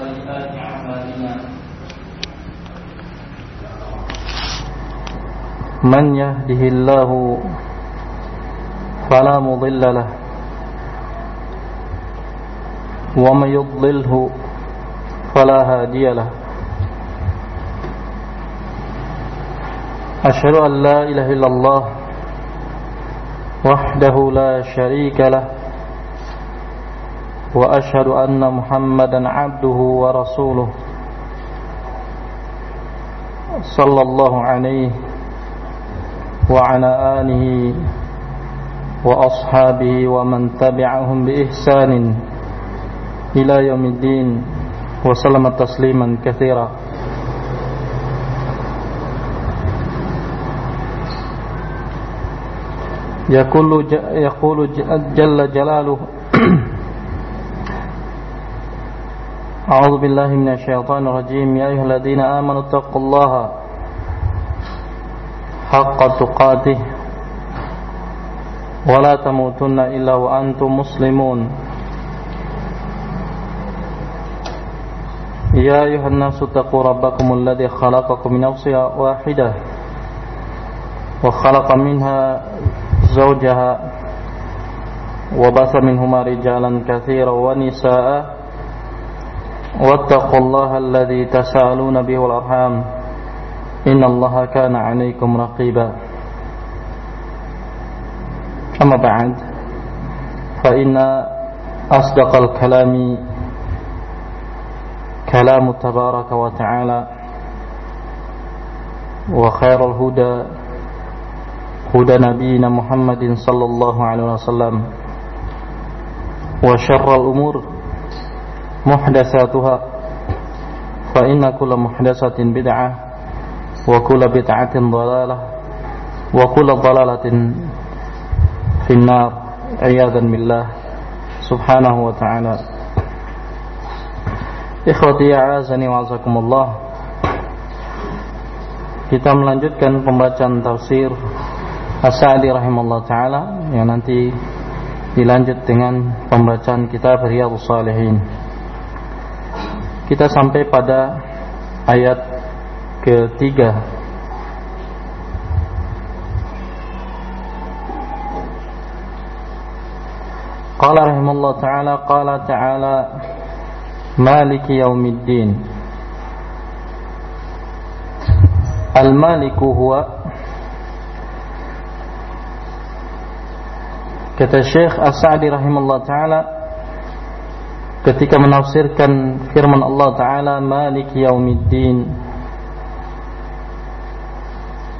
أعمالنا. من يهده الله فلا مضل له ومن يضلله فلا هادي له. أشهد أن لا إله إلا الله وحده لا شريك له وأشهد أن محمدا عبده ورسوله صلى الله عليه وعلى آله وأصحابه ومن تبعهم بإحسان إلى يوم الدين وسلم تسليما كثيرا. يقول يقول جل جلاله أعوذ بالله من الشيطان الرجيم. يا أيها الذين آمنوا اتقوا الله حق تقاته ولا تموتن إلا وأنتم مسلمون. يا أيها الناس اتقوا ربكم الذي خلقكم من نفس واحدة وخلق منها زوجها وبث منهما رجالا كثيرا ونساء واتقوا الله الذي تساءلون به والأرحام. إن الله كان عليكم رقيبا. أما بعد فإن أصدق الكلام كلام تبارك وتعالى وخير الهدى هدى نبينا محمد صلى الله عليه وسلم وشر الأمور محدثاتها فإن كل محدثة بدعة وكل بدعة ضلالة وكل ضلالة في النار عياذا بالله سبحانه وتعالى Ikhwati a'azani wa azakumullah Kita melanjutkan pembacaan tafsir As-Sa'di rahimahullah ta'ala Yang nanti dilanjut dengan pembacaan kitab Riyadus Salihin Kita sampai pada ayat ketiga. Qala rahimullah ta'ala qala ta'ala maliki yaumiddin. Al-maliku huwa kata Syekh As-Sa'di rahimahullah taala ketika menafsirkan firman Allah taala Malik Yaumiddin.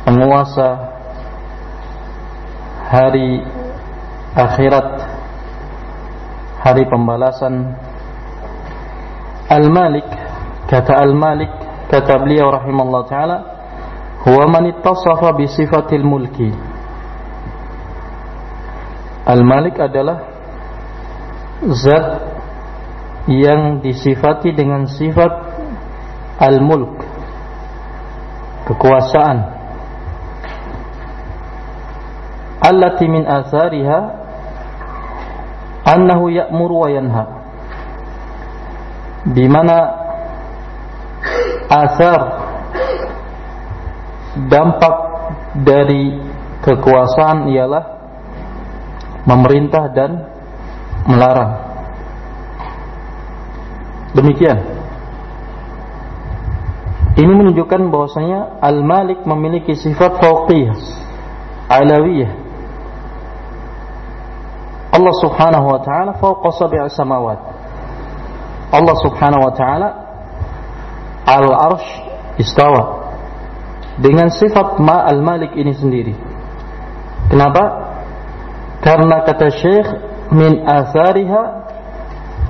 Penguasa hari akhirat hari pembalasan. Al-Malik kata Al-Malik kata beliau rahimallahu taala huwa man ittasafa bi sifatil mulki. Al-Malik adalah zat yang disifati dengan sifat al-mulk kekuasaan allati min athariha annahu ya'muru wa yanha di mana asar dampak dari kekuasaan ialah memerintah dan melarang. Demikian. Ini menunjukkan bahwasanya Al-Malik memiliki sifat fauqiyah, alawiyah. Allah Subhanahu wa taala fawqa sab'i samawat. Allah subhanahu wa ta'ala Al-Arsh istawa Dengan sifat ma al-malik ini sendiri Kenapa? Karena kata syekh Min athariha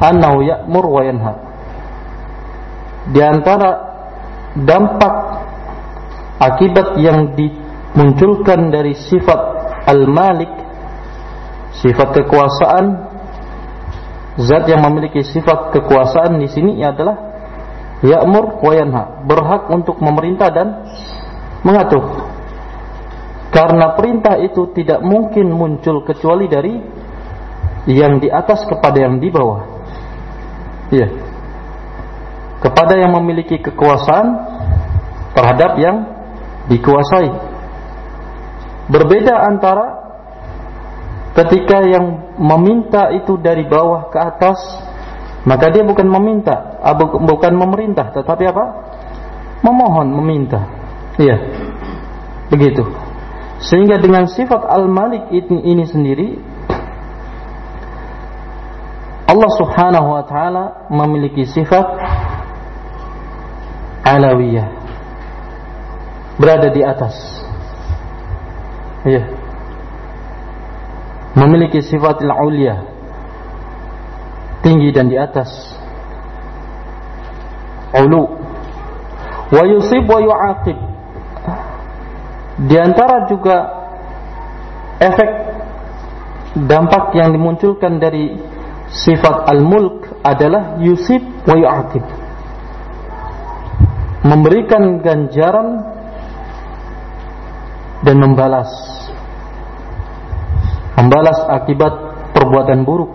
Annahu ya'mur wa yanha Di antara Dampak Akibat yang dimunculkan dari sifat Al-Malik Sifat kekuasaan zat yang memiliki sifat kekuasaan di sini adalah ya'mur wa yanha, berhak untuk memerintah dan mengatur. Karena perintah itu tidak mungkin muncul kecuali dari yang di atas kepada yang di bawah. Iya. Kepada yang memiliki kekuasaan terhadap yang dikuasai. Berbeda antara ketika yang meminta itu dari bawah ke atas, maka dia bukan meminta, ah, bukan memerintah, tetapi apa? Memohon, meminta. Iya. Begitu. Sehingga dengan sifat Al-Malik ini sendiri Allah Subhanahu wa taala memiliki sifat alawiyah. Berada di atas. Iya. Memiliki sifat al-ulia. Tinggi dan di atas. Ulu. Wa yusib wa yu'aqib di antara juga efek dampak yang dimunculkan dari sifat al-mulk adalah yusib wa yu'aqib. Memberikan ganjaran dan membalas. Membalas akibat perbuatan buruk.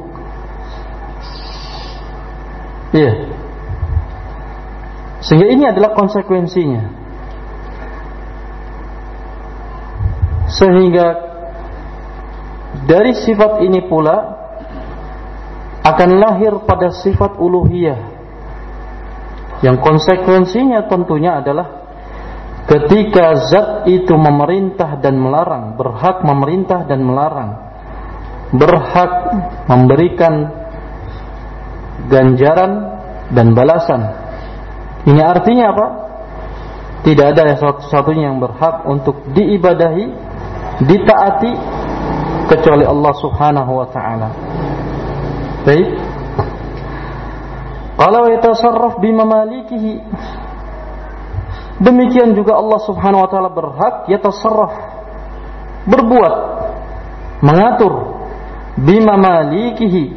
Iya. Sehingga ini adalah konsekuensinya. Sehingga dari sifat ini pula akan lahir pada sifat uluhiyah yang konsekuensinya tentunya adalah ketika zat itu memerintah dan melarang, berhak memerintah dan melarang, berhak memberikan ganjaran dan balasan. Ini artinya apa? Tidak ada yang satu-satunya yang berhak untuk diibadahi ditaati kecuali Allah Subhanahu wa taala. Baik. Kalau yatasarraf bimamalikihi Demikian juga Allah Subhanahu wa taala berhak yatasarraf berbuat mengatur bimamalikihi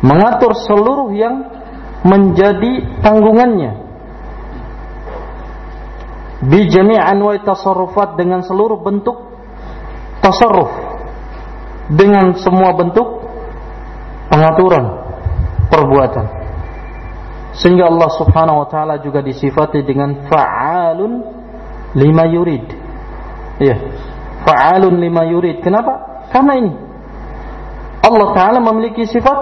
mengatur seluruh yang menjadi tanggungannya. Bi jami'an wa tasarrufat dengan seluruh bentuk tasarruf dengan semua bentuk pengaturan perbuatan sehingga Allah Subhanahu wa taala juga disifati dengan fa'alun lima yurid. Ya fa'alun lima yurid. Kenapa? Karena ini. Allah taala memiliki sifat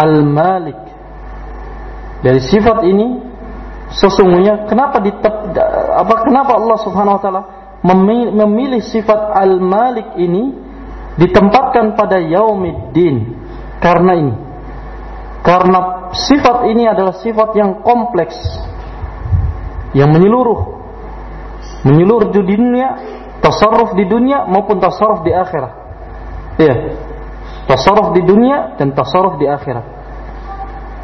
al-malik. Dari sifat ini sesungguhnya kenapa ditep, apa kenapa Allah Subhanahu wa taala memilih sifat al-malik ini ditempatkan pada yaumiddin? Karena ini karena sifat ini adalah sifat yang kompleks yang menyeluruh. Menyeluruh di dunia tasarruf di dunia maupun tasarruf di akhirat. Iya. Tasarruf di dunia dan tasarruf di akhirat.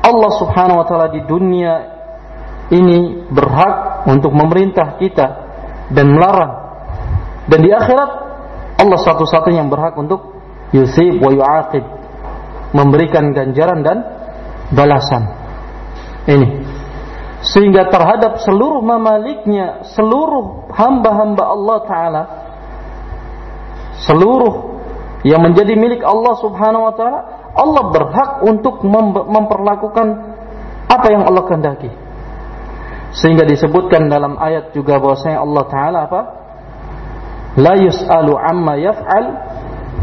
Allah subhanahu wa ta'ala di dunia ini berhak untuk memerintah kita dan melarang. Dan di akhirat Allah satu-satunya yang berhak untuk yusib wa yu'aqib. Memberikan ganjaran dan balasan. Ini. Sehingga terhadap seluruh mamaliknya, seluruh hamba-hamba Allah Ta'ala, seluruh yang menjadi milik Allah Subhanahu Wa Ta'ala, Allah berhak untuk memperlakukan apa yang Allah kehendaki. Sehingga disebutkan dalam ayat juga bahwasanya Allah Ta'ala apa? la yus'alu amma yaf'al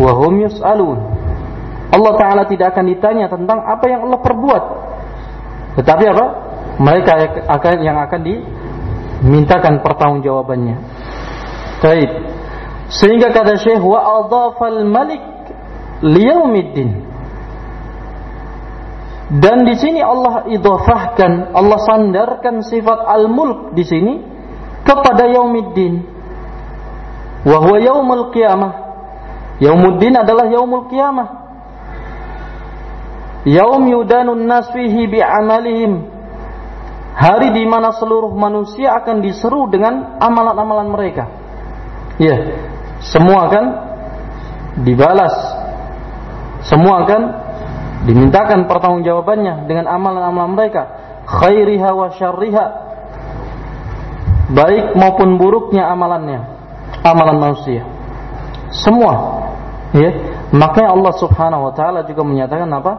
wa hum yus'alun. Allah taala tidak akan ditanya tentang apa yang Allah perbuat. Tetapi apa? Mereka akan yang akan dimintakan pertanggungjawabannya. Baik. Sehingga kata Syekh wa adhafal malik liyaumiddin. Dan di sini Allah idhafahkan, Allah sandarkan sifat al-mulk di sini kepada yaumiddin wa huwa yaumul qiyamah. Yaumuddin adalah yaumul qiyamah. Yaum yudanun nas fihi bi'amalihim. Hari di mana seluruh manusia akan diseru dengan amalan-amalan mereka. Ya, semua akan dibalas. Semua akan dimintakan pertanggungjawabannya dengan amalan-amalan mereka. Khairiha wa syarriha. Baik maupun buruknya amalannya amalan manusia. Semua. Ya. Makanya Allah Subhanahu wa taala juga menyatakan apa?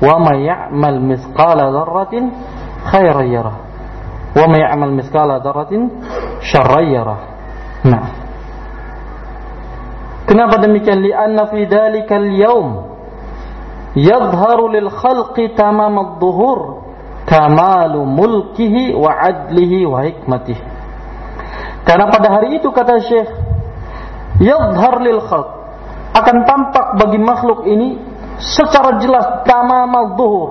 Wa may ya'mal mithqala dzarratin khairan yarah. Wa may ya'mal mithqala dzarratin. Nah. Kenapa demikian? Li'anna fi dzalikal yaum yadhharu lil khalqi tamam kamalu mulkihi wa adlihi wa hikmatihi. Karena pada hari itu kata Syekh yadhhar lil khalq akan tampak bagi makhluk ini secara jelas tamam adh-dhuhur.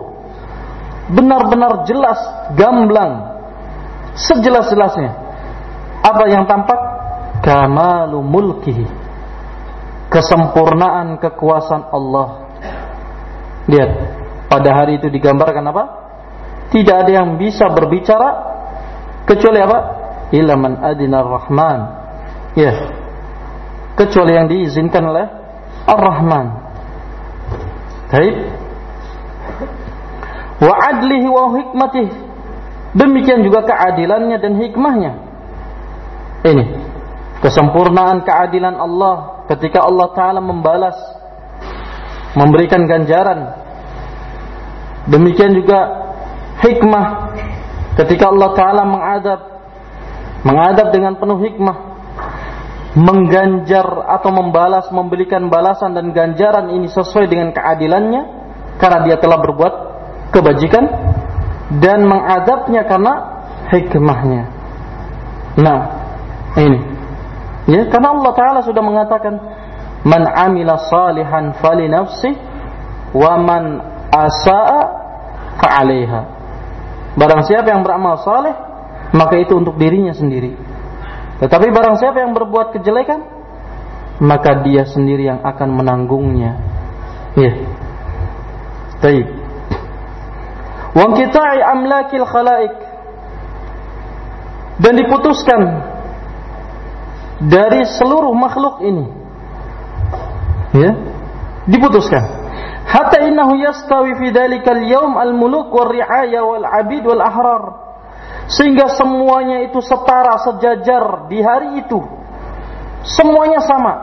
Benar-benar jelas, gamblang, sejelas-jelasnya. Apa yang tampak? Kamalu mulkihi. Kesempurnaan kekuasaan Allah. Lihat, pada hari itu digambarkan apa? Tidak ada yang bisa berbicara kecuali apa? Illa man adina rahman. Ya. Kecuali yang diizinkan oleh Ar-Rahman. Baik. Wa adlihi wa hikmatihi Demikian juga keadilannya dan hikmahnya. Ini kesempurnaan keadilan Allah ketika Allah Ta'ala membalas memberikan ganjaran demikian juga hikmah ketika Allah Ta'ala mengadab mengadab dengan penuh hikmah mengganjar atau membalas memberikan balasan dan ganjaran ini sesuai dengan keadilannya karena dia telah berbuat kebajikan dan mengadabnya karena hikmahnya. Nah, ini. Ya, karena Allah taala sudah mengatakan man amila salihan fali nafsi wa man asaa fa 'alaiha. Barang siapa yang beramal saleh, maka itu untuk dirinya sendiri. Tetapi barang siapa yang berbuat kejelekan, maka dia sendiri yang akan menanggungnya. Ya. Baik wangkitai amlakil khalaik dan diputuskan dari seluruh makhluk ini. Ya. Diputuskan. Hatta innahu yastawi fi dalikal yaum al muluk wal ri'aya wal abid wal ahrar sehingga semuanya itu setara sejajar di hari itu semuanya sama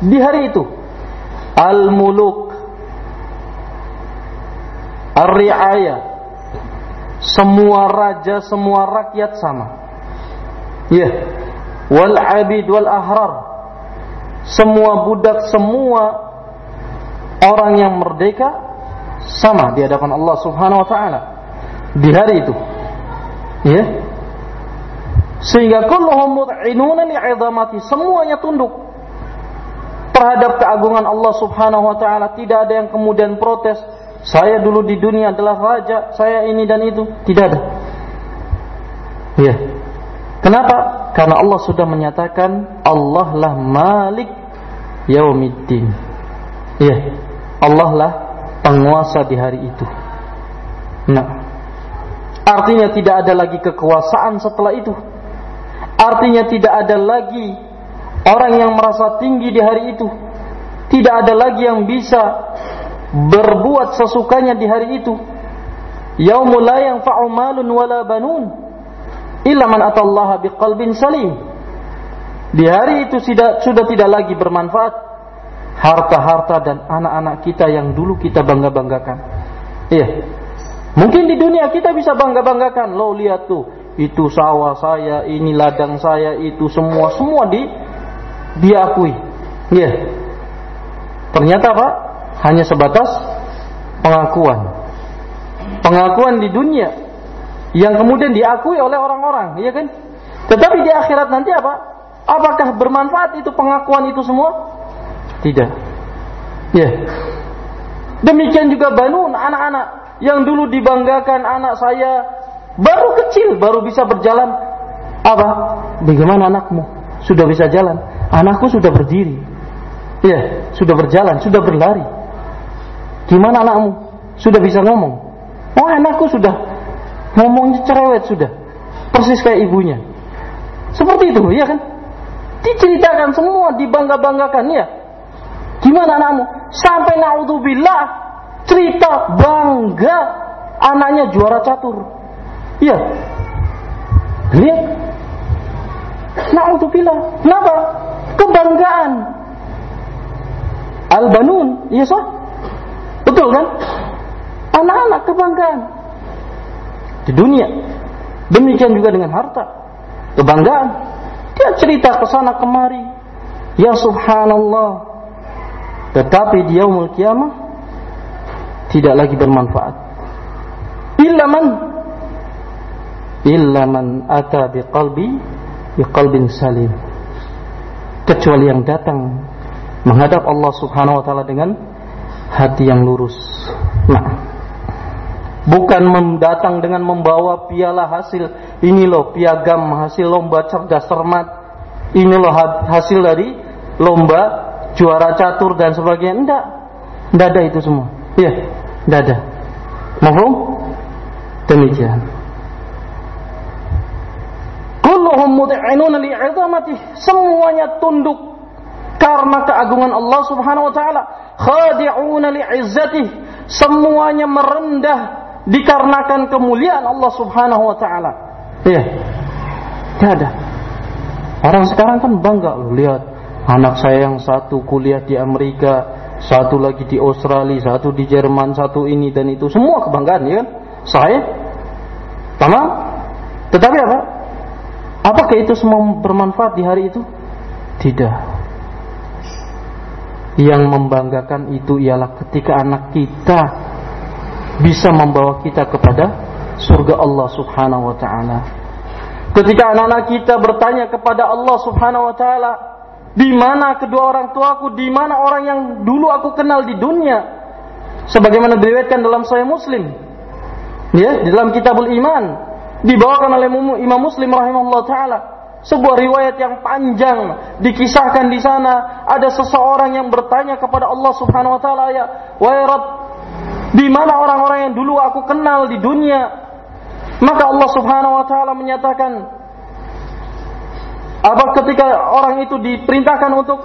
di hari itu al muluk ar ri'aya semua raja, semua rakyat sama. Ya. Yeah. Wal abid wal ahrar. Semua budak, semua orang yang merdeka sama di hadapan Allah Subhanahu wa taala di hari itu. Ya. Sehingga kulluhum li'idhamati, semuanya tunduk terhadap keagungan Allah Subhanahu wa taala, tidak ada yang kemudian protes, saya dulu di dunia adalah raja, saya ini dan itu. Tidak ada. Ya. Kenapa? Karena Allah sudah menyatakan Allah lah Malik Yaumiddin. Ya. Allah lah penguasa di hari itu. Nah. Artinya tidak ada lagi kekuasaan setelah itu. Artinya tidak ada lagi orang yang merasa tinggi di hari itu. Tidak ada lagi yang bisa berbuat sesukanya di hari itu. Yaumul la yanfa'u malun wala banun illa man atallaha biqalbin salim. Di hari itu sudah, sudah tidak lagi bermanfaat harta-harta dan anak-anak kita yang dulu kita bangga-banggakan. Iya. Mungkin di dunia kita bisa bangga-banggakan. Lo lihat tuh, itu sawah saya, ini ladang saya, itu semua semua di diakui. Iya. Ternyata Pak, hanya sebatas pengakuan. Pengakuan di dunia yang kemudian diakui oleh orang-orang, iya kan? Tetapi di akhirat nanti apa? Apakah bermanfaat itu pengakuan itu semua? Tidak. Ya. Demikian juga banun anak-anak yang dulu dibanggakan anak saya baru kecil baru bisa berjalan apa? Bagaimana anakmu? Sudah bisa jalan. Anakku sudah berdiri. Ya, sudah berjalan, sudah berlari. Gimana anakmu? Sudah bisa ngomong? Oh anakku sudah ngomongnya cerewet sudah. Persis kayak ibunya. Seperti itu, ya kan? Diceritakan semua, dibangga-banggakan, ya. Gimana anakmu? Sampai naudzubillah cerita bangga anaknya juara catur. Iya. Lihat. Naudzubillah. Kenapa? Kebanggaan. Al-Banun, iya sah? Betul kan? Anak-anak kebanggaan di dunia. Demikian juga dengan harta. Kebanggaan. Dia cerita ke sana kemari. Ya subhanallah. Tetapi di yaumul kiamah tidak lagi bermanfaat. Illa man? Illa man ata biqalbi biqalbin salim. Kecuali yang datang menghadap Allah Subhanahu wa taala dengan hati yang lurus. Nah, bukan mendatang dengan membawa piala hasil. Ini loh piagam hasil lomba cerdas cermat. Ini loh hasil dari lomba juara catur dan sebagainya. Enggak enggak ada itu semua. Iya enggak ada mahum demikian kulluhum mud'inuna li'izamati semuanya tunduk karena keagungan Allah Subhanahu wa taala khadi'una li'izzatih semuanya merendah dikarenakan kemuliaan Allah Subhanahu wa taala. Iya. Tidak ada. Orang sekarang kan bangga loh lihat anak saya yang satu kuliah di Amerika, satu lagi di Australia, satu di Jerman, satu ini dan itu semua kebanggaan ya kan? Saya tamam. Tetapi apa? Apakah itu semua bermanfaat di hari itu? Tidak. Yang membanggakan itu ialah ketika anak kita bisa membawa kita kepada surga Allah Subhanahu wa taala. Ketika anak-anak kita bertanya kepada Allah Subhanahu wa taala, di mana kedua orang tuaku, di mana orang yang dulu aku kenal di dunia? Sebagaimana diriwayatkan dalam Sahih Muslim. Ya, di dalam Kitabul Iman dibawakan oleh Imam Muslim rahimahullah taala sebuah riwayat yang panjang dikisahkan di sana ada seseorang yang bertanya kepada Allah Subhanahu wa taala ya wa ya di mana orang-orang yang dulu aku kenal di dunia? Maka Allah Subhanahu wa taala menyatakan apa ketika orang itu diperintahkan untuk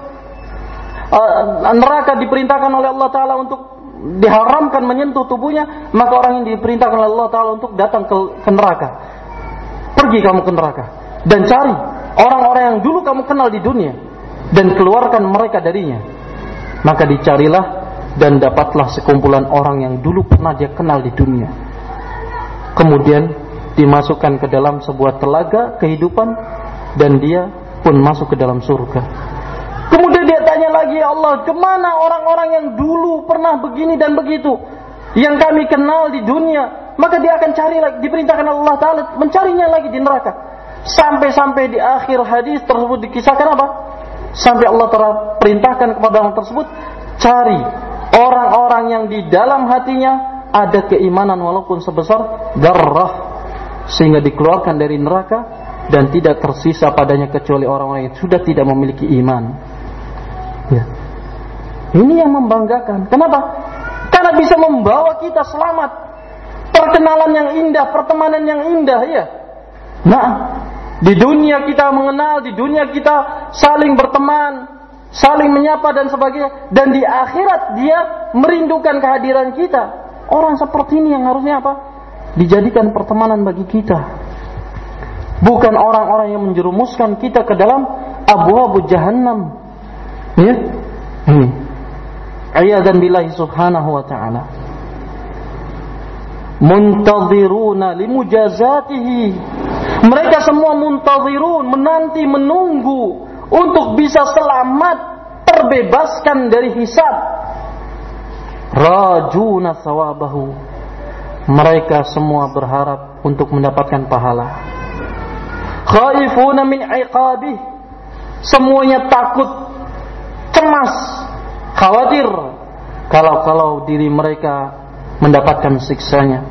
uh, neraka diperintahkan oleh Allah taala untuk diharamkan menyentuh tubuhnya, maka orang yang diperintahkan oleh Allah taala untuk datang ke, ke neraka. Pergi kamu ke neraka dan cari orang-orang yang dulu kamu kenal di dunia dan keluarkan mereka darinya. Maka dicarilah dan dapatlah sekumpulan orang yang dulu pernah dia kenal di dunia. Kemudian dimasukkan ke dalam sebuah telaga kehidupan dan dia pun masuk ke dalam surga. Kemudian dia tanya lagi, ya Allah, ke mana orang-orang yang dulu pernah begini dan begitu? Yang kami kenal di dunia. Maka dia akan cari lagi, diperintahkan Allah Ta'ala mencarinya lagi di neraka. Sampai-sampai di akhir hadis tersebut dikisahkan apa? Sampai Allah Ta'ala perintahkan kepada orang tersebut, cari orang-orang yang di dalam hatinya ada keimanan walaupun sebesar darah sehingga dikeluarkan dari neraka dan tidak tersisa padanya kecuali orang-orang yang sudah tidak memiliki iman. Ya. Ini yang membanggakan. Kenapa? Karena bisa membawa kita selamat. Perkenalan yang indah, pertemanan yang indah ya. Nah, di dunia kita mengenal, di dunia kita saling berteman, saling menyapa dan sebagainya dan di akhirat dia merindukan kehadiran kita orang seperti ini yang harusnya apa dijadikan pertemanan bagi kita bukan orang-orang yang menjerumuskan kita ke dalam abu-abu jahannam. Ya? Hmm. ayadan billahi subhanahu wa ta'ala. Muntaziruna limujazatihi. Mereka semua muntazirun menanti menunggu untuk bisa selamat terbebaskan dari hisab. Rajuna sawabahu mereka semua berharap untuk mendapatkan pahala khaifuna min iqabih semuanya takut cemas khawatir kalau-kalau diri mereka mendapatkan siksanya.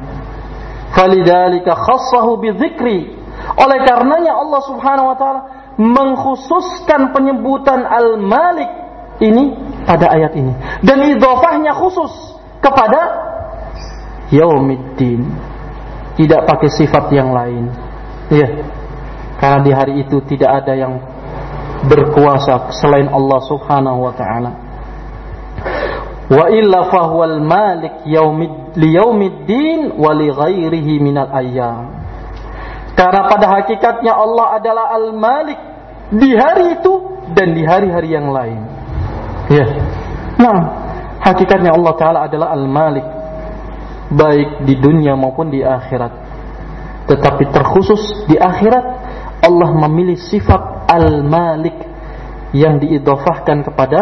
Falidhalika khassahu bidzikri. Oleh karenanya Allah Subhanahu wa taala mengkhususkan penyebutan Al-Malik ini pada ayat ini. Dan idhofahnya khusus kepada yaumiddin. Tidak pakai sifat yang lain. Ya karena di hari itu tidak ada yang berkuasa selain Allah Subhanahu wa taala wa illa fahuwal malik yaumid liyaumiddin wa li ghairihi minal ayyam karena pada hakikatnya Allah adalah Al-Malik di hari itu dan di hari-hari yang lain. Ya. Nah, hakikatnya Allah taala adalah Al-Malik baik di dunia maupun di akhirat. tetapi terkhusus di akhirat Allah memilih sifat Al-Malik yang diidofahkan kepada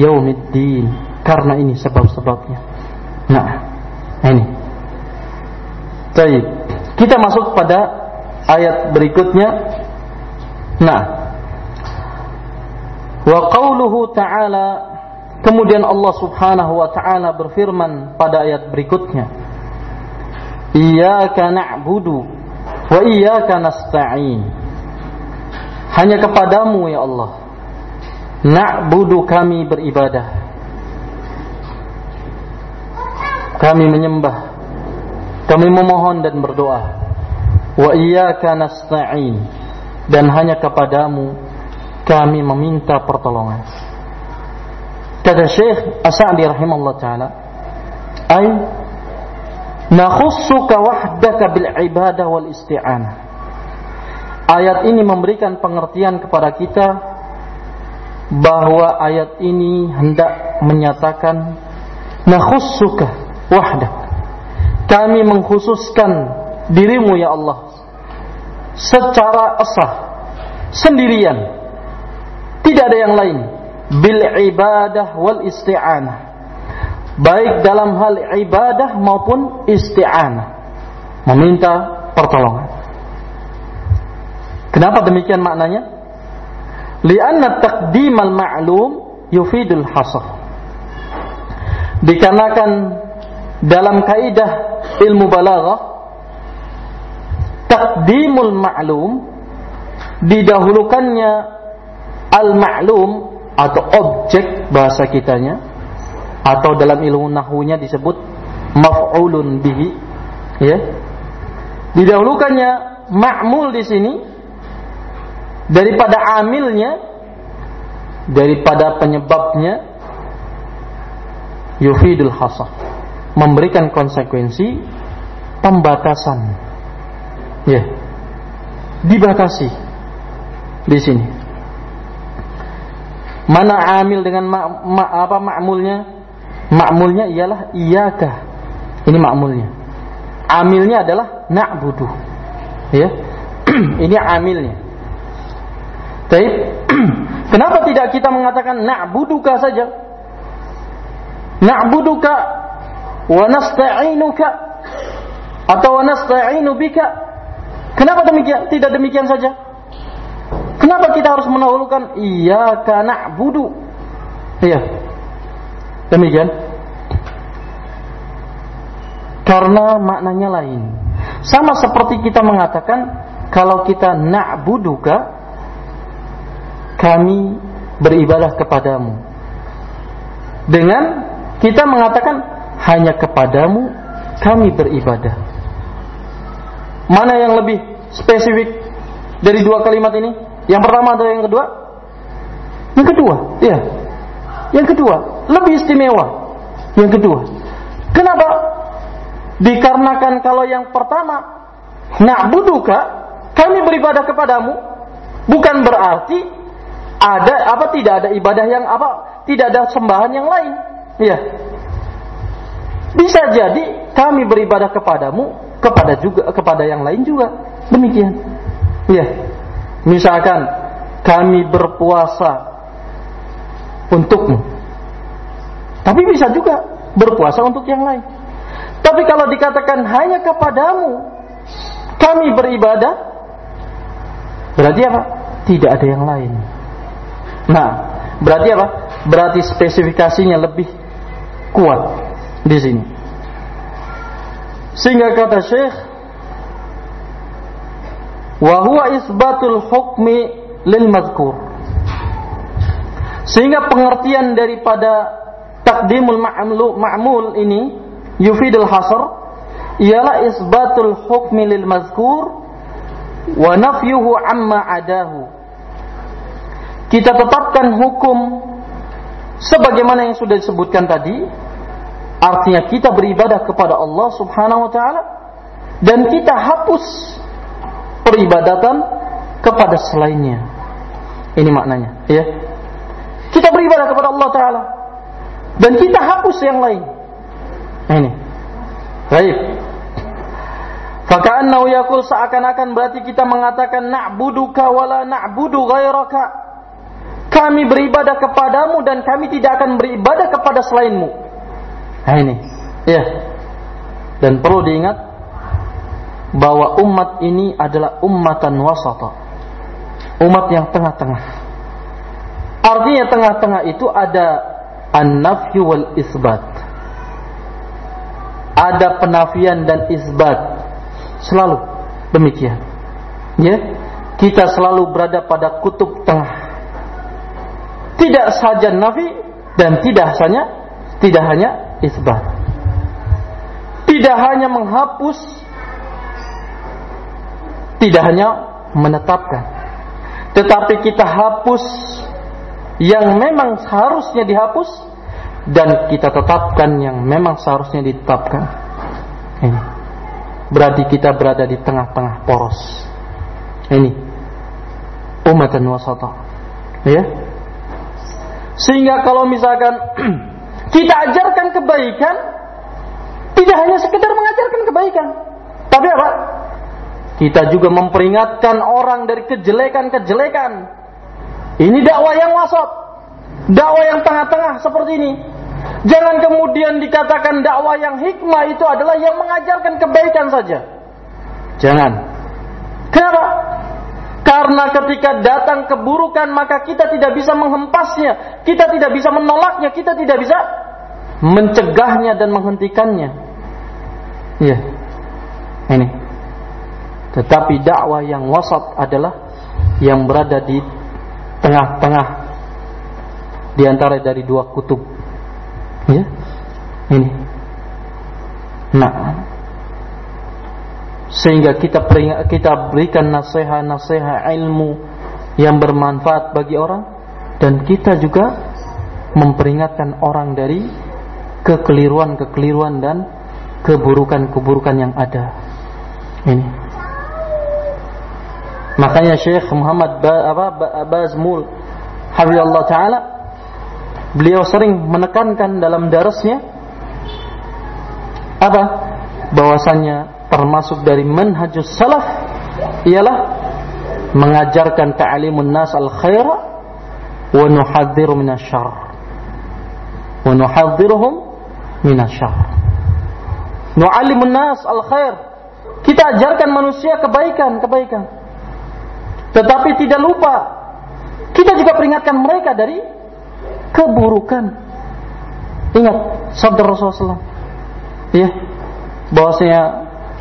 Yaumiddin karena ini sebab-sebabnya. Nah, ini. Baik. Kita masuk pada ayat berikutnya. Nah. Wa qauluhu ta'ala kemudian Allah Subhanahu wa taala berfirman pada ayat berikutnya. Iyyaka na'budu wa iyyaka nasta'in. Hanya kepadamu ya Allah. Na'budu kami beribadah. Kami menyembah. Kami memohon dan berdoa. Wa iyyaka nasta'in. Dan hanya kepadamu kami meminta pertolongan. Kata Syekh As-Sa'di rahimahullah taala, "Ai nakhussuka wahdaka bil ibadah wal isti'anah. Ayat ini memberikan pengertian kepada kita bahwa ayat ini hendak menyatakan nakhussuka wahdak. Kami mengkhususkan dirimu ya Allah secara asah sendirian. Tidak ada yang lain bil ibadah wal isti'anah baik dalam hal ibadah maupun isti'anah. Meminta pertolongan. Kenapa demikian maknanya? Lianna taqdimal ma'lum yufidul hasr. Dikarenakan dalam kaidah ilmu balaghah taqdimul ma'lum didahulukannya al-ma'lum atau objek bahasa kitanya atau dalam ilmu nahunya disebut maf'ulun bihi ya. Didahulukannya ma'mul di sini daripada amilnya daripada penyebabnya yufidul hasah memberikan konsekuensi pembatasan ya. Dibatasi di sini. Mana amil dengan ma, ma, apa ma'mulnya Makmulnya ialah iyaka. Ini makmulnya. Amilnya adalah na'budu. Ya. ini amilnya. Tapi kenapa tidak kita mengatakan na'buduka saja? Na'buduka wa nasta'inuka atau wa nasta'inu bika. Kenapa demikian? Tidak demikian saja. Kenapa kita harus mendahulukan iyyaka na'budu? Iya. Demikian. Karena maknanya lain. Sama seperti kita mengatakan kalau kita na'buduka kami beribadah kepadamu. Dengan kita mengatakan hanya kepadamu kami beribadah. Mana yang lebih spesifik dari dua kalimat ini? Yang pertama atau yang kedua? Yang kedua, iya. Yang kedua, lebih istimewa. Yang kedua. Kenapa? Dikarenakan kalau yang pertama, na'buduka, kami beribadah kepadamu, bukan berarti ada apa tidak ada ibadah yang apa tidak ada sembahan yang lain. Iya. Bisa jadi kami beribadah kepadamu kepada juga kepada yang lain juga. Demikian. Iya. Misalkan kami berpuasa untukmu. Tapi bisa juga berpuasa untuk yang lain. Tapi kalau dikatakan hanya kepadamu kami beribadah, berarti apa? Tidak ada yang lain. Nah, berarti apa? Berarti spesifikasinya lebih kuat di sini. Sehingga kata Syekh, wa huwa isbatul hukmi lil madhkur sehingga pengertian daripada takdimul ma'mul ini yufidul hasr ialah isbatul hukmi lil mazkur wa nafyuhu amma adahu. Kita tetapkan hukum sebagaimana yang sudah disebutkan tadi, artinya kita beribadah kepada Allah Subhanahu wa taala dan kita hapus peribadatan kepada selainnya. Ini maknanya, ya. Kita beribadah kepada Allah Ta'ala. Dan kita hapus yang lain. Nah, ini. Baik. Faka'annahu yakul seakan-akan berarti kita mengatakan na'buduka wala na'budu ghairaka. Kami beribadah kepadamu dan kami tidak akan beribadah kepada selainmu. Nah ini. Ya. Dan perlu diingat bahwa umat ini adalah ummatan wasata. Umat yang tengah-tengah. Artinya tengah-tengah itu ada an-nafyu wal isbat. Ada penafian dan isbat Selalu demikian. Ya, kita selalu berada pada kutub tengah. Tidak saja nafi dan tidak hanya tidak hanya isbat. Tidak hanya menghapus tidak hanya menetapkan tetapi kita hapus yang memang seharusnya dihapus dan kita tetapkan yang memang seharusnya ditetapkan. Ini berarti kita berada di tengah-tengah poros. Ini umatan wasata. Ya. Sehingga kalau misalkan kita ajarkan kebaikan, tidak hanya sekedar mengajarkan kebaikan, tapi apa? Kita juga memperingatkan orang dari kejelekan-kejelekan. Ini dakwah yang wasat, dakwah yang tengah-tengah seperti ini. Jangan kemudian dikatakan dakwah yang hikmah itu adalah yang mengajarkan kebaikan saja. Jangan. Kenapa? Karena ketika datang keburukan maka kita tidak bisa menghempasnya, kita tidak bisa menolaknya, kita tidak bisa mencegahnya dan menghentikannya. Iya. Ini. Tetapi dakwah yang wasat adalah yang berada di tengah-tengah di antara dari dua kutub Ya. Ini. Nah, sehingga kita kita berikan nasihat-nasihat ilmu yang bermanfaat bagi orang dan kita juga memperingatkan orang dari kekeliruan-kekeliruan dan keburukan-keburukan yang ada. Ini. Makanya Syekh Muhammad ba, apa, Bazmul Allah taala beliau sering menekankan dalam darasnya apa? Bahwasannya termasuk dari manhajus salaf ialah mengajarkan ta'limun nas al khair wa nuhadziru minasyarr wa nuhadziruhum minasyarr nu'allimun nas al khair kita ajarkan manusia kebaikan kebaikan tetapi tidak lupa kita juga peringatkan mereka dari keburukan. Ingat sabda Rasulullah SAW. Ya. Bahwasanya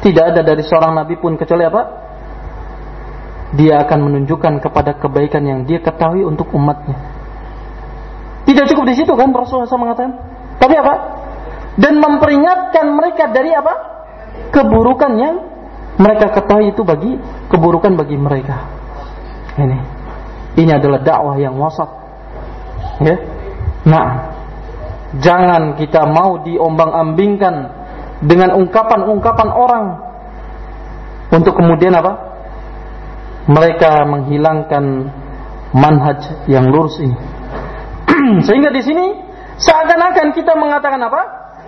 tidak ada dari seorang nabi pun kecuali apa? Dia akan menunjukkan kepada kebaikan yang dia ketahui untuk umatnya. Tidak cukup di situ kan Rasulullah SAW mengatakan. Tapi apa? Dan memperingatkan mereka dari apa? Keburukan yang mereka ketahui itu bagi keburukan bagi mereka. Ini. Ini adalah dakwah yang wasat. Ya. Nah, jangan kita mau diombang-ambingkan dengan ungkapan-ungkapan orang untuk kemudian apa? Mereka menghilangkan manhaj yang lurus ini. Sehingga di sini seakan-akan kita mengatakan apa?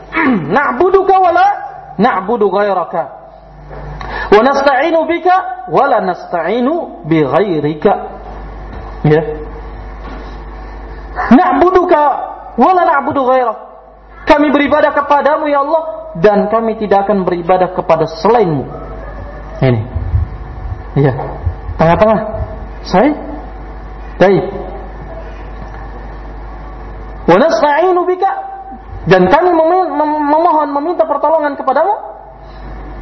Na'buduka wala na'budu ghairaka. Wa nasta'inu bika wala nasta'inu bi ghairika. Ya. Na'buduka wala na'budu ghairak. Kami beribadah kepadamu ya Allah dan kami tidak akan beribadah kepada selainmu. Ini. Iya. Tengah-tengah. Saya Baik. Wa nasta'inu bika dan kami memohon meminta pertolongan kepadamu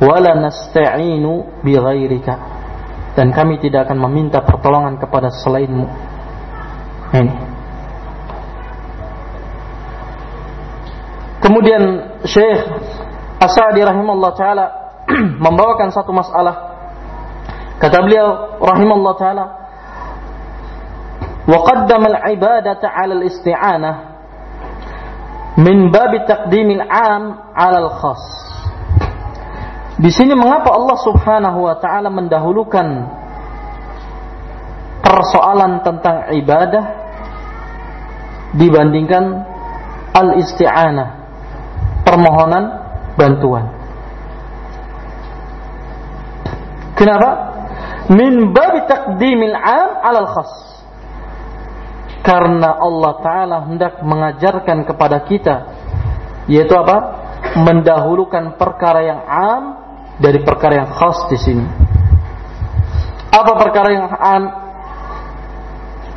wala nasta'inu bi ghairika dan kami tidak akan meminta pertolongan kepada selainmu. Ini. Kemudian Syekh Asadi rahimahullah taala membawakan satu masalah. Kata beliau rahimahullah taala, "Wa qaddama al-ibadata 'ala al-isti'anah min bab taqdim al-'am 'ala al-khass." Di sini mengapa Allah Subhanahu wa taala mendahulukan persoalan tentang ibadah dibandingkan al-isti'anah permohonan bantuan. Kenapa? Min babi taqdimil 'am 'alal khas. Karena Allah taala hendak mengajarkan kepada kita yaitu apa? Mendahulukan perkara yang 'am dari perkara yang khas di sini. Apa perkara yang 'am?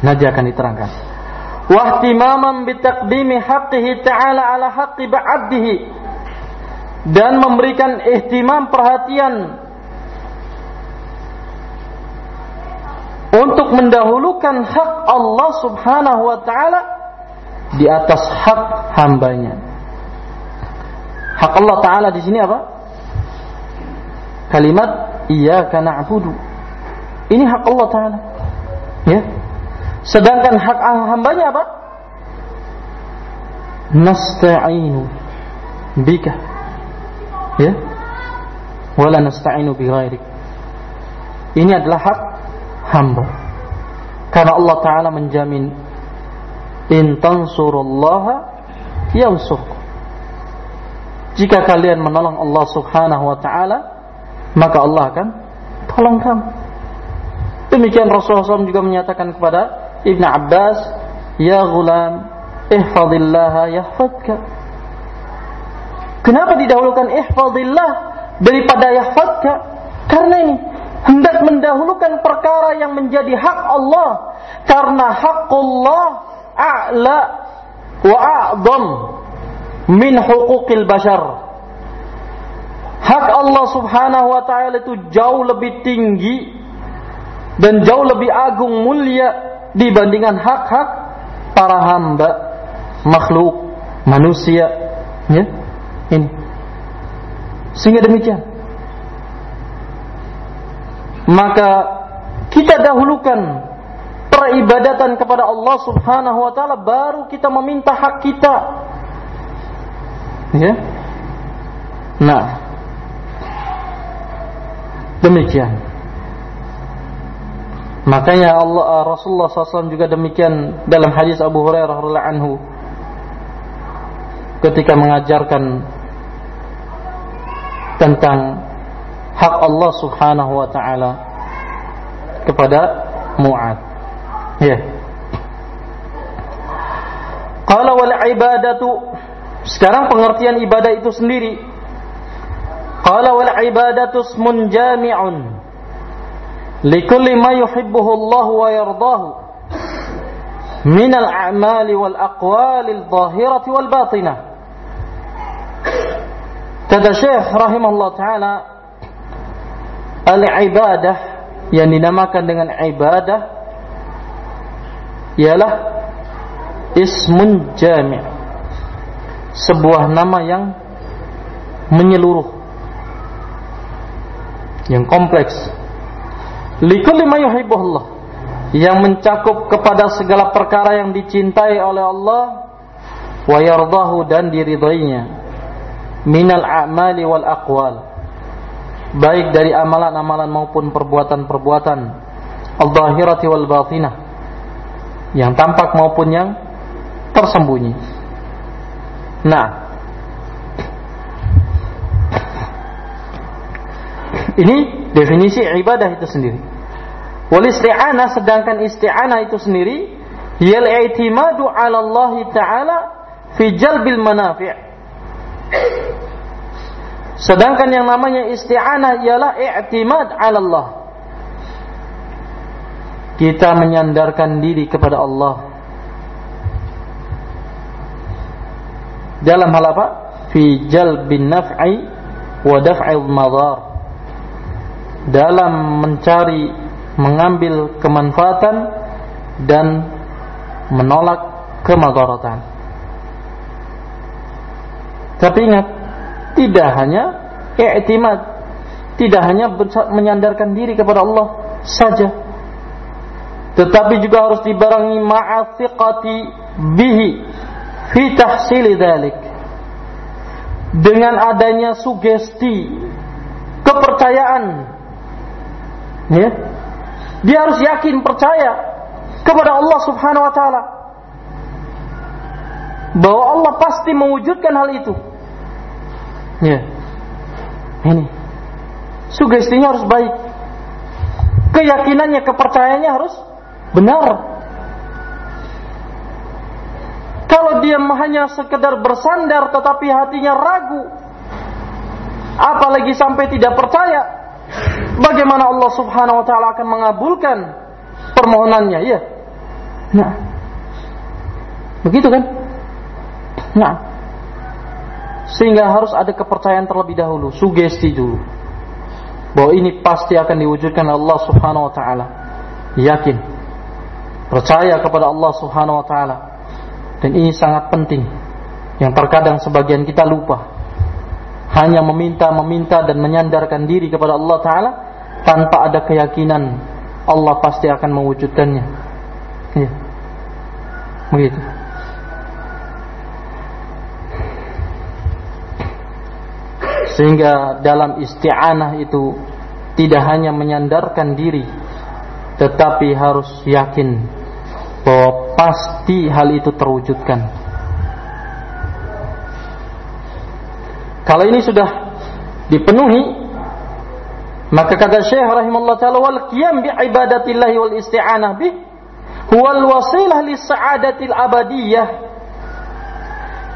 Nanti akan diterangkan. Wahtimaman bitaqdimi haqqihi ta'ala ala haqqi ba'abdihi dan memberikan ihtimam perhatian untuk mendahulukan hak Allah Subhanahu wa taala di atas hak hambanya. Hak Allah taala di sini apa? Kalimat iyyaka na'budu. Ini hak Allah taala. Ya. Sedangkan hak hambanya apa? Nasta'inu bika. Ya. Wala nasta'inu bi. Ini adalah hak hamba. Karena Allah Ta'ala menjamin In tansurullaha yansurku Jika kalian menolong Allah Subhanahu wa taala, maka Allah akan tolong kamu. Demikian Rasulullah SAW juga menyatakan kepada Ibn Abbas, "Ya gulam, ihfazillah yahfazka." Kenapa didahulukan ihfazillah daripada yahfazka? Karena ini hendak mendahulukan perkara yang menjadi hak Allah karena hak Allah a'la wa a'dham min huquqil bashar hak Allah subhanahu wa ta'ala itu jauh lebih tinggi dan jauh lebih agung mulia dibandingkan hak-hak para hamba makhluk manusia ya ini sehingga demikian maka kita dahulukan peribadatan kepada Allah Subhanahu wa taala baru kita meminta hak kita. Ya. Nah. Demikian. Makanya Allah uh, Rasulullah SAW juga demikian dalam hadis Abu Hurairah radhiyallahu anhu ketika mengajarkan tentang hak Allah Subhanahu wa taala kepada Mu'ad. Ya. Qala wal ibadatu sekarang pengertian ibadah itu sendiri. Qala wal ibadatu ismun jami'un likulli ma yuhibbuhu Allah wa yardahu min al-a'mali wal aqwali al-zahirati wal batinah. Kata Syekh rahimahullah taala al-ibadah yang dinamakan dengan ibadah ialah ismun jami' sebuah nama yang menyeluruh yang kompleks. Likulli ma Allah yang mencakup kepada segala perkara yang dicintai oleh Allah wa yardahu dan diridainya minal a'mali wal aqwal. Baik dari amalan-amalan maupun perbuatan-perbuatan. Al-zahirati wal batinah. Yang tampak maupun yang tersembunyi. Nah, ini definisi ibadah itu sendiri. Wal isti'anah sedangkan isti'anah itu sendiri yal i'timadu 'ala Allah taala fi jalbil manafi'. Sedangkan yang namanya isti'anah ialah i'timad 'ala Allah. Kita menyandarkan diri kepada Allah. Dalam hal apa? Fi jalbin naf'i wa daf'il madar. Dalam mencari mengambil kemanfaatan dan menolak kemadaratan. Tapi ingat, tidak hanya i'timad, tidak hanya menyandarkan diri kepada Allah saja. Tetapi juga harus dibarengi ma'athiqati bihi fi tahsili dzalik. Dengan adanya sugesti kepercayaan. Ya. Dia harus yakin percaya kepada Allah Subhanahu wa taala bahwa Allah pasti mewujudkan hal itu. Ya. Ini. Sugestinya harus baik. keyakinannya, kepercayaannya harus benar. Kalau dia hanya sekedar bersandar tetapi hatinya ragu, apalagi sampai tidak percaya, bagaimana Allah Subhanahu wa taala akan mengabulkan permohonannya, ya? Nah. Begitu kan? Nah. Sehingga harus ada kepercayaan terlebih dahulu, sugesti dulu. Bahwa ini pasti akan diwujudkan Allah Subhanahu wa taala. Yakin. Percaya kepada Allah Subhanahu wa taala. Dan ini sangat penting. Yang terkadang sebagian kita lupa. Hanya meminta-meminta dan menyandarkan diri kepada Allah taala tanpa ada keyakinan Allah pasti akan mewujudkannya. Ya. Begitu. Sehingga dalam isti'anah itu tidak hanya menyandarkan diri tetapi harus yakin bahwa pasti hal itu terwujudkan. Kalau ini sudah dipenuhi maka kata Syekh rahimahullah taala wal qiyam bi ibadatillah wal isti'anah bih huwal wasilah lis sa'adatil abadiyah.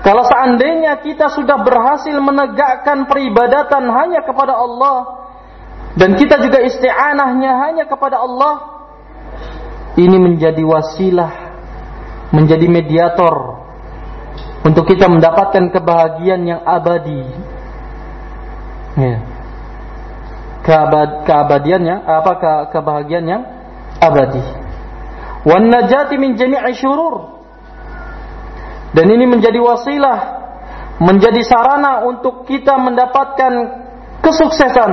Kalau seandainya kita sudah berhasil menegakkan peribadatan hanya kepada Allah dan kita juga isti'anahnya hanya kepada Allah, ini menjadi wasilah, menjadi mediator untuk kita mendapatkan kebahagiaan yang abadi. Ya. Keabad, keabadiannya apa ke, kebahagiaan yang abadi. Wan najati min jami'i syurur dan ini menjadi wasilah, menjadi sarana untuk kita mendapatkan kesuksesan,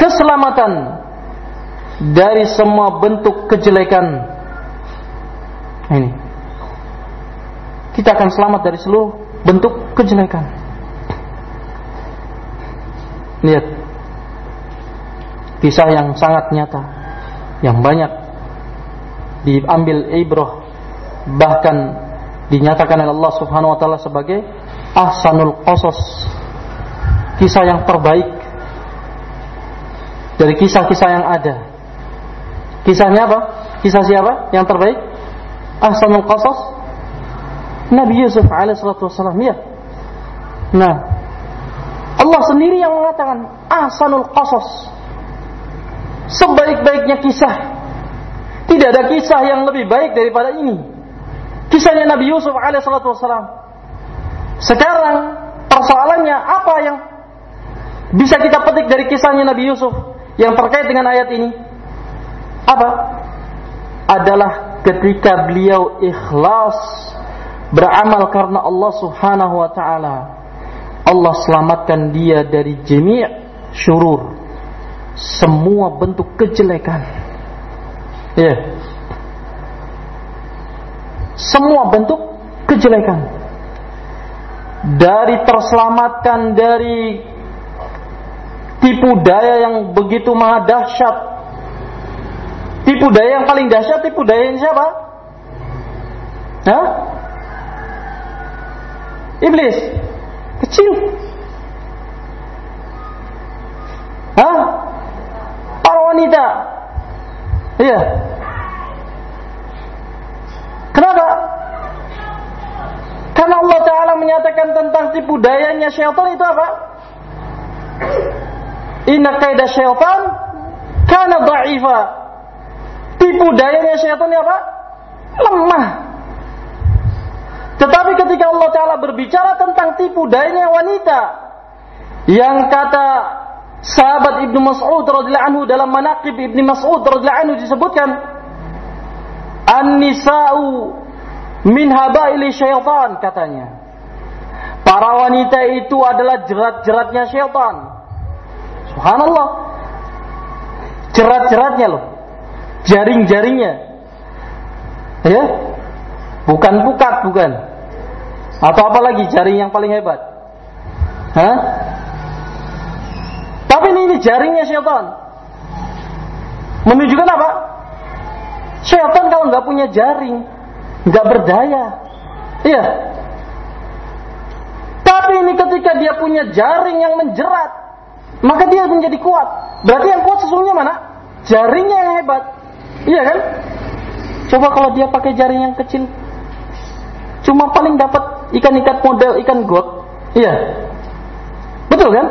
keselamatan dari semua bentuk kejelekan. Ini. Kita akan selamat dari seluruh bentuk kejelekan. Lihat. Kisah yang sangat nyata. Yang banyak diambil ibrah bahkan dinyatakan oleh Allah Subhanahu wa taala sebagai ahsanul qasas. Kisah yang terbaik dari kisah-kisah yang ada. Kisahnya apa? Kisah siapa yang terbaik? Ahsanul qasas Nabi Yusuf alaihissalatu wassalam ya. Nah, Allah sendiri yang mengatakan ahsanul qasas. Sebaik-baiknya kisah. Tidak ada kisah yang lebih baik daripada ini. Kisahnya Nabi Yusuf alaihissalatu wassalam. Sekarang persoalannya apa yang bisa kita petik dari kisahnya Nabi Yusuf yang terkait dengan ayat ini? Apa? Adalah ketika beliau ikhlas beramal karena Allah Subhanahu wa taala. Allah selamatkan dia dari jemi' syurur. Semua bentuk kejelekan. Ya. Yeah semua bentuk kejelekan dari terselamatkan dari tipu daya yang begitu maha dahsyat tipu daya yang paling dahsyat tipu daya yang siapa? Hah? Iblis kecil Hah? Para wanita Iya Kenapa? Karena Allah Ta'ala menyatakan tentang tipu dayanya syaitan itu apa? Inna kaidah syaitan karena da'ifa. Tipu dayanya syaitan apa? Lemah. Tetapi ketika Allah Ta'ala berbicara tentang tipu dayanya wanita, yang kata sahabat Ibnu Mas'ud radhiyallahu anhu dalam manaqib Ibnu Mas'ud radhiyallahu anhu disebutkan An-nisa'u min habaili syaitan katanya. Para wanita itu adalah jerat-jeratnya syaitan. Subhanallah. Jerat-jeratnya loh. Jaring-jaringnya. Ya? Bukan pukat, bukan. Atau apa lagi jaring yang paling hebat? Hah? Tapi ini, ini jaringnya syaitan. Menunjukkan apa? Syaitan kalau nggak punya jaring, nggak berdaya. Iya. Tapi ini ketika dia punya jaring yang menjerat, maka dia menjadi kuat. Berarti yang kuat sesungguhnya mana? jaringnya yang hebat. Iya kan? Coba kalau dia pakai jaring yang kecil, cuma paling dapat ikan-ikan model ikan got. Iya. Betul kan?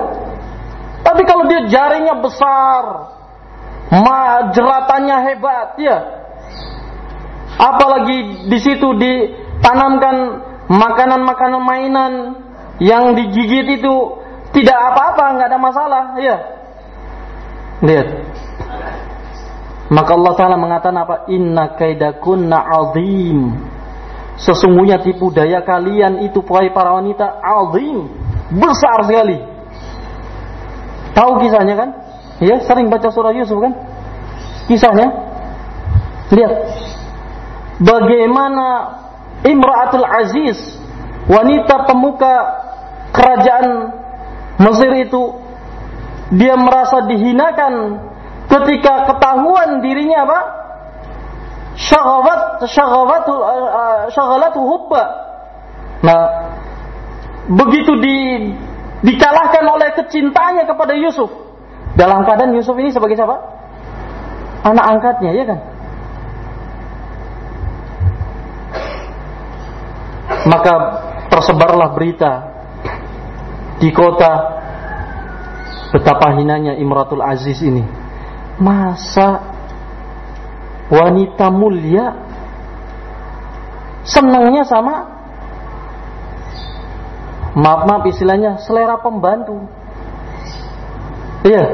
Tapi kalau dia jaringnya besar, jeratannya hebat, ya. Apalagi di situ ditanamkan makanan-makanan mainan yang digigit itu tidak apa-apa, nggak ada masalah, ya. Lihat. Maka Allah Ta'ala mengatakan apa? Inna kaidakunna azim. Sesungguhnya tipu daya kalian itu para wanita azim. Besar sekali. Tahu kisahnya kan? Ya, sering baca surah Yusuf kan? Kisahnya. Lihat. Bagaimana Imra'atul Aziz, wanita pemuka kerajaan Mesir itu dia merasa dihinakan ketika ketahuan dirinya apa? Syagawat syagawat syagalatu hubba. Nah, begitu di dikalahkan oleh kecintanya kepada Yusuf. Dalam keadaan Yusuf ini sebagai siapa? Anak angkatnya, ya kan? Maka tersebarlah berita di kota betapa hinanya Imratul Aziz ini. Masa wanita mulia. Senangnya sama. Maaf maaf istilahnya selera pembantu. Iya.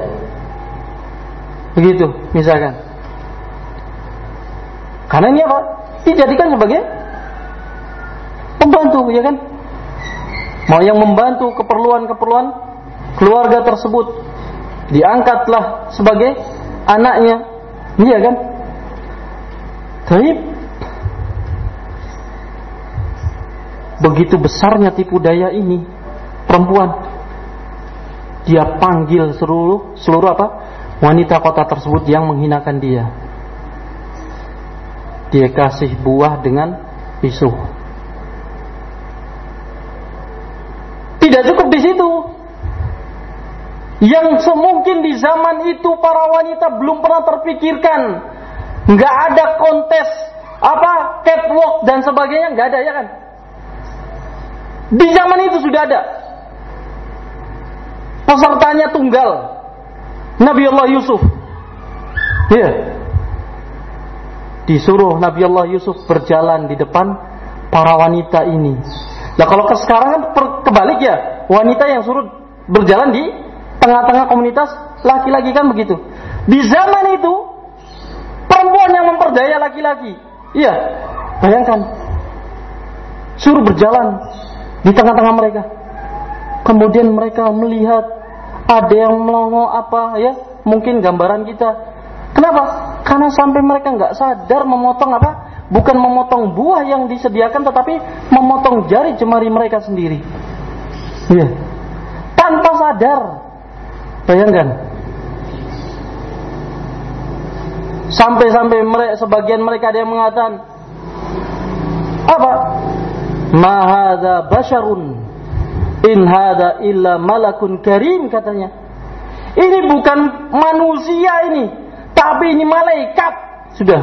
Begitu misalkan. Karena ini apa? Dijadikan sebagai pembantu ya kan? Mau yang membantu keperluan-keperluan keluarga tersebut diangkatlah sebagai anaknya. Iya kan tapi begitu besarnya tipu daya ini perempuan dia panggil seluruh seluruh apa? Wanita kota tersebut yang menghinakan dia. Dia kasih buah dengan pisau tidak cukup di situ. Yang semungkin di zaman itu para wanita belum pernah terpikirkan nggak ada kontes apa catwalk dan sebagainya nggak ada ya kan di zaman itu sudah ada. Pesertanya tunggal. Nabi Allah Yusuf. Ya. Disuruh Nabi Allah Yusuf berjalan di depan para wanita ini. Nah kalau ke sekarang kan kebalik ya. Wanita yang suruh berjalan di tengah-tengah komunitas laki-laki kan begitu. Di zaman itu perempuan yang memperdaya laki-laki. Iya, bayangkan. Suruh berjalan di tengah-tengah mereka. Kemudian mereka melihat ada yang melongo apa ya, mungkin gambaran kita. Kenapa? Karena sampai mereka nggak sadar memotong apa? Bukan memotong buah yang disediakan, tetapi memotong jari jemari mereka sendiri. Iya. Tanpa sadar. Bayangkan. Sampai-sampai mereka, sebagian mereka ada yang mengatakan apa? Ma hadza basharun in hadza illa malakun karim katanya. Ini bukan manusia ini, tapi ini malaikat. Sudah.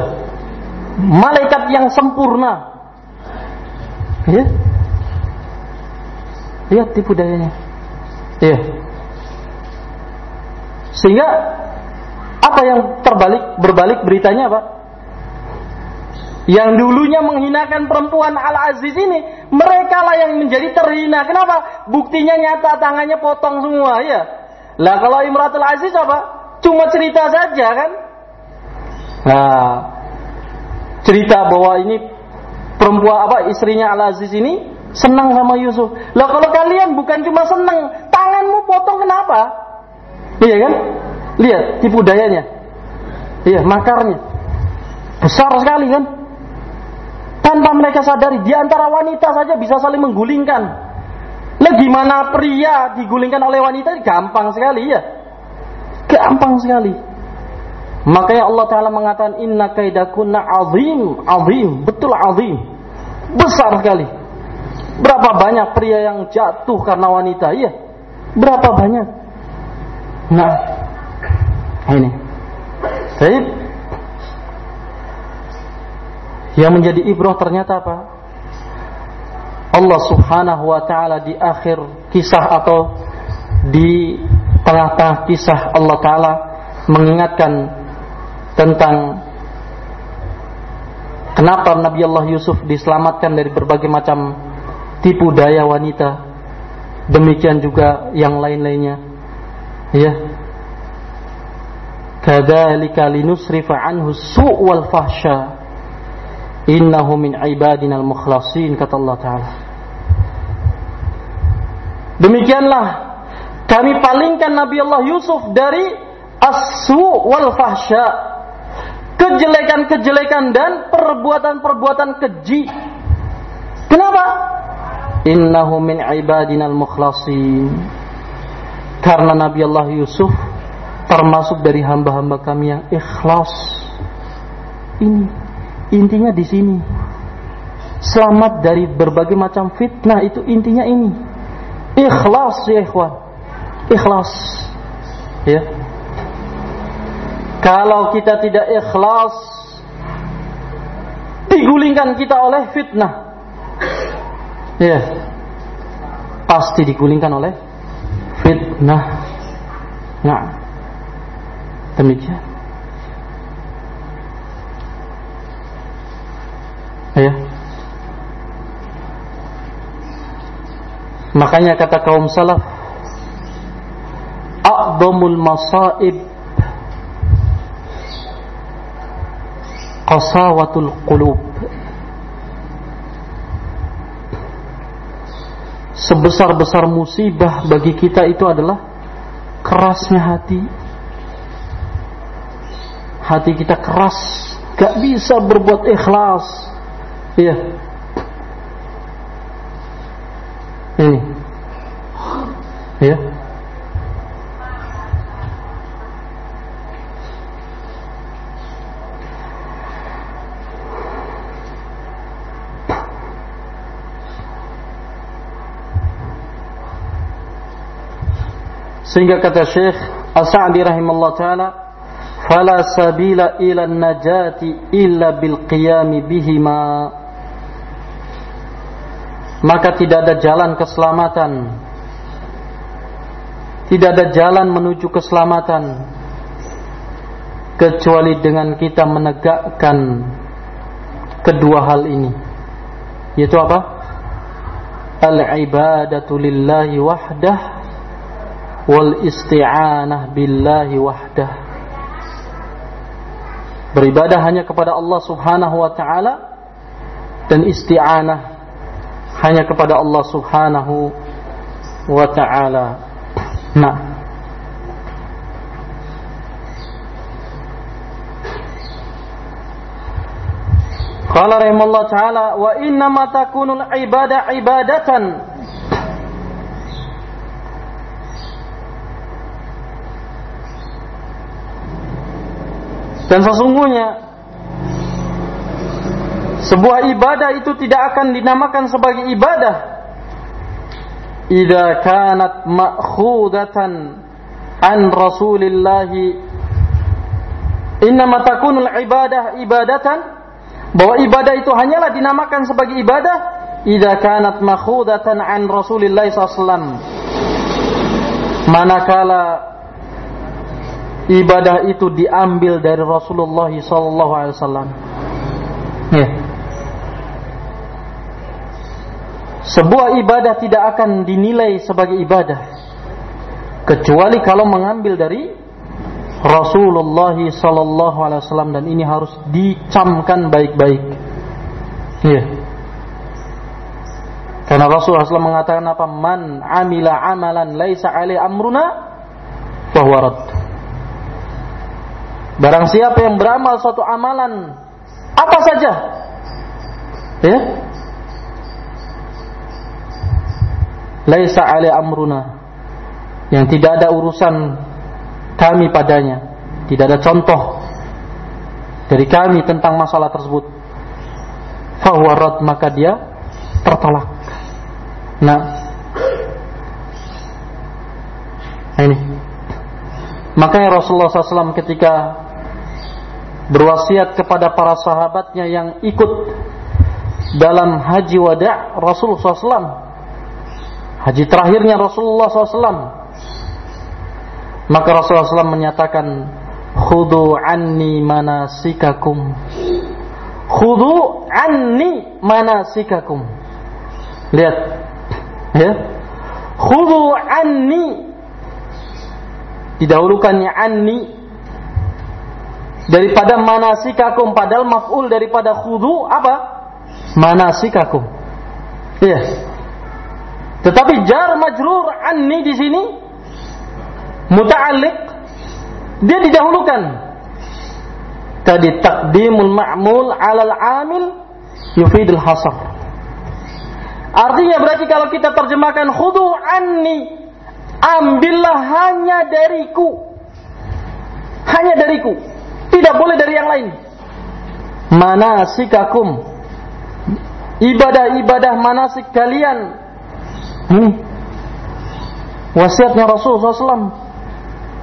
Malaikat yang sempurna. Ya. Lihat tipu dayanya. Ya. Sehingga apa yang terbalik berbalik beritanya apa? yang dulunya menghinakan perempuan Al-Aziz ini, mereka lah yang menjadi terhina. Kenapa? Buktinya nyata tangannya potong semua, ya. Lah kalau Imratul Aziz apa? Cuma cerita saja kan? Nah, cerita bahwa ini perempuan apa istrinya Al-Aziz ini senang sama Yusuf. Lah kalau kalian bukan cuma senang, tanganmu potong kenapa? Iya kan? Lihat tipu dayanya. Iya, makarnya. Besar sekali kan? tanpa mereka sadari di antara wanita saja bisa saling menggulingkan. Lah gimana pria digulingkan oleh wanita gampang sekali ya. Gampang sekali. Makanya Allah Ta'ala mengatakan inna kaidakunna azim, azim, betul azim. Besar sekali. Berapa banyak pria yang jatuh karena wanita? Iya. Berapa banyak? Nah, ini. Baik. Yang menjadi ibrah ternyata apa? Allah Subhanahu wa taala di akhir kisah atau di tengah-tengah kisah Allah taala mengingatkan tentang kenapa Nabi Allah Yusuf diselamatkan dari berbagai macam tipu daya wanita. Demikian juga yang lain-lainnya. Ya. Kadzalika linusrifa anhu su' wal fahsya. Innahu min ibadina al-mukhlasin kata Allah taala. Demikianlah kami palingkan Nabi Allah Yusuf dari asu wal fahsya. Kejelekan-kejelekan dan perbuatan-perbuatan keji. Kenapa? Innahu min ibadina al-mukhlasin. Karena Nabi Allah Yusuf termasuk dari hamba-hamba kami yang ikhlas. Ini intinya di sini. Selamat dari berbagai macam fitnah itu intinya ini. Ikhlas ya ikhwan. Ikhlas. Ya. Kalau kita tidak ikhlas digulingkan kita oleh fitnah. Ya. Pasti digulingkan oleh fitnah. Nah. Demikian. Ya. Makanya kata kaum salaf, "A'dhamul masaib qasawatul qulub." Sebesar-besar musibah bagi kita itu adalah kerasnya hati. Hati kita keras, gak bisa berbuat ikhlas Iya. Ini. Ya. Sehingga kata Syekh As-Sa'di taala, "Fala sabila ila najati illa bil qiyam bihima." maka tidak ada jalan keselamatan. Tidak ada jalan menuju keselamatan. Kecuali dengan kita menegakkan kedua hal ini. Yaitu apa? Al-ibadatu lillahi wahdah wal isti'anah billahi wahdah beribadah hanya kepada Allah Subhanahu wa taala dan isti'anah hanya kepada Allah Subhanahu wa taala. Nah, Qala rahimahullah taala wa inna ibadah ibadatan Dan sesungguhnya sebuah ibadah itu tidak akan dinamakan sebagai ibadah. Idza kanat ma'khudatan an Rasulillah innama takunul ibadah ibadatan bahwa ibadah itu hanyalah dinamakan sebagai ibadah idza kanat makhudatan an Rasulillah sallallahu manakala ibadah itu diambil dari Rasulullah sallallahu alaihi wasallam ya sebuah ibadah tidak akan dinilai sebagai ibadah kecuali kalau mengambil dari Rasulullah sallallahu alaihi wasallam dan ini harus dicamkan baik-baik. Iya. Karena Rasulullah SAW mengatakan apa? Man amila amalan laisa amruna fahuwa. Barang siapa yang beramal suatu amalan apa saja. Ya? Laisa ali amruna. Yang tidak ada urusan kami padanya. Tidak ada contoh dari kami tentang masalah tersebut. Fahuwa maka dia tertolak. Nah ini makanya Rasulullah SAW ketika berwasiat kepada para sahabatnya yang ikut dalam haji wada Rasulullah SAW. Haji terakhirnya Rasulullah SAW. Maka Rasulullah SAW menyatakan, Khudu anni manasikakum. Khudu anni manasikakum. Lihat. Ya. Khudu anni. Didahulukannya anni daripada manasikakum padahal maf'ul daripada khudu apa? Manasikakum. Iya. Tetapi jar majrur anni di sini muta'alliq dia didahulukan. Tadi takdimul ma'mul 'alal 'amil yufidul hasar. Artinya berarti kalau kita terjemahkan khudu anni ambillah hanya dariku. Hanya dariku. Tidak boleh dari yang lain. Manasikakum. Ibadah-ibadah manasik kalian. Ini. Wasiatnya Rasul SAW.